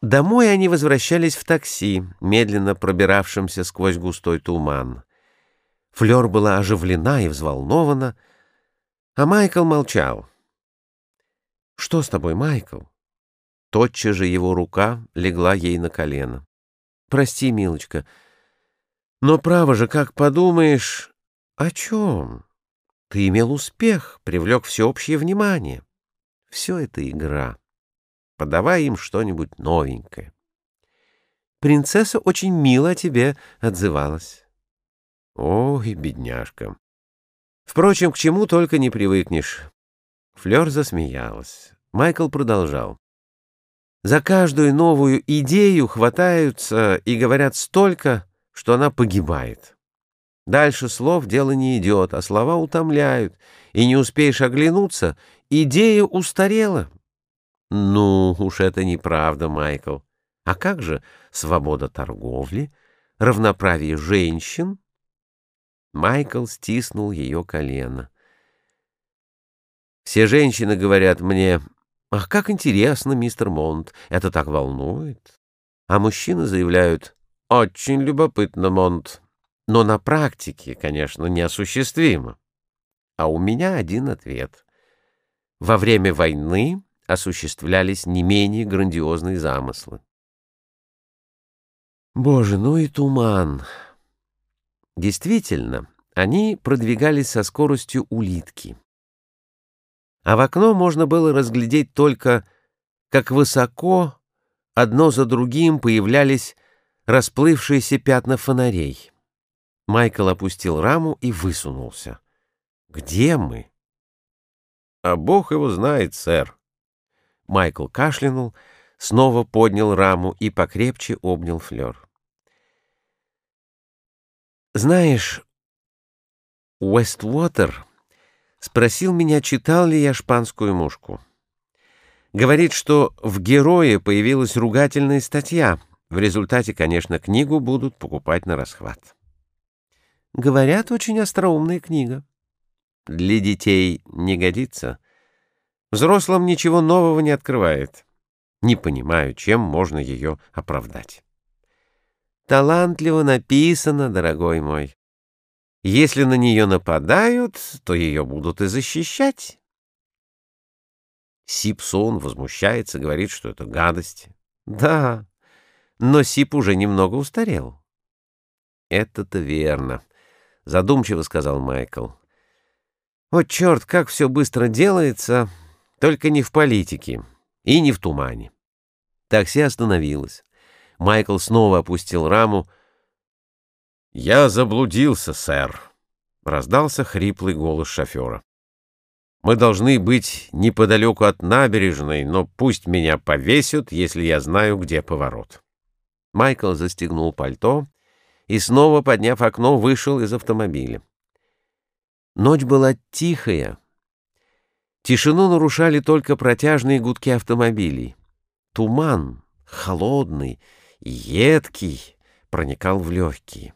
Домой они возвращались в такси, медленно пробиравшимся сквозь густой туман. Флёр была оживлена и взволнована, а Майкл молчал. «Что с тобой, Майкл?» Тотчас же его рука легла ей на колено. «Прости, милочка, но право же, как подумаешь, о чем? Ты имел успех, привлек всеобщее внимание. Все это игра» подавай им что-нибудь новенькое. Принцесса очень мило о тебе отзывалась. Ой, бедняжка. Впрочем, к чему только не привыкнешь. Флёр засмеялась. Майкл продолжал. За каждую новую идею хватаются и говорят столько, что она погибает. Дальше слов дело не идет, а слова утомляют, и не успеешь оглянуться, идея устарела, ну, уж это неправда, Майкл. А как же свобода торговли, равноправие женщин? Майкл стиснул ее колено. Все женщины говорят мне, «Ах, как интересно, мистер Монт, это так волнует». А мужчины заявляют, «Очень любопытно, Монт, но на практике, конечно, неосуществимо». А у меня один ответ. Во время войны осуществлялись не менее грандиозные замыслы. Боже, ну и туман! Действительно, они продвигались со скоростью улитки. А в окно можно было разглядеть только, как высоко одно за другим появлялись расплывшиеся пятна фонарей. Майкл опустил раму и высунулся. «Где мы?» «А Бог его знает, сэр», Майкл кашлянул, снова поднял раму и покрепче обнял Флёр. «Знаешь, Уэствотер спросил меня, читал ли я шпанскую мушку. Говорит, что в «Герое» появилась ругательная статья. В результате, конечно, книгу будут покупать на расхват. Говорят, очень остроумная книга. Для детей не годится — Взрослым ничего нового не открывает. Не понимаю, чем можно ее оправдать. Талантливо написано, дорогой мой. Если на нее нападают, то ее будут и защищать. Сипсон возмущается, говорит, что это гадость. Да, но Сип уже немного устарел. Это-то верно, задумчиво сказал Майкл. О, черт, как все быстро делается! Только не в политике и не в тумане. Такси остановилось. Майкл снова опустил раму. «Я заблудился, сэр», — раздался хриплый голос шофера. «Мы должны быть неподалеку от набережной, но пусть меня повесят, если я знаю, где поворот». Майкл застегнул пальто и, снова подняв окно, вышел из автомобиля. Ночь была тихая, Тишину нарушали только протяжные гудки автомобилей. Туман, холодный, едкий, проникал в легкие.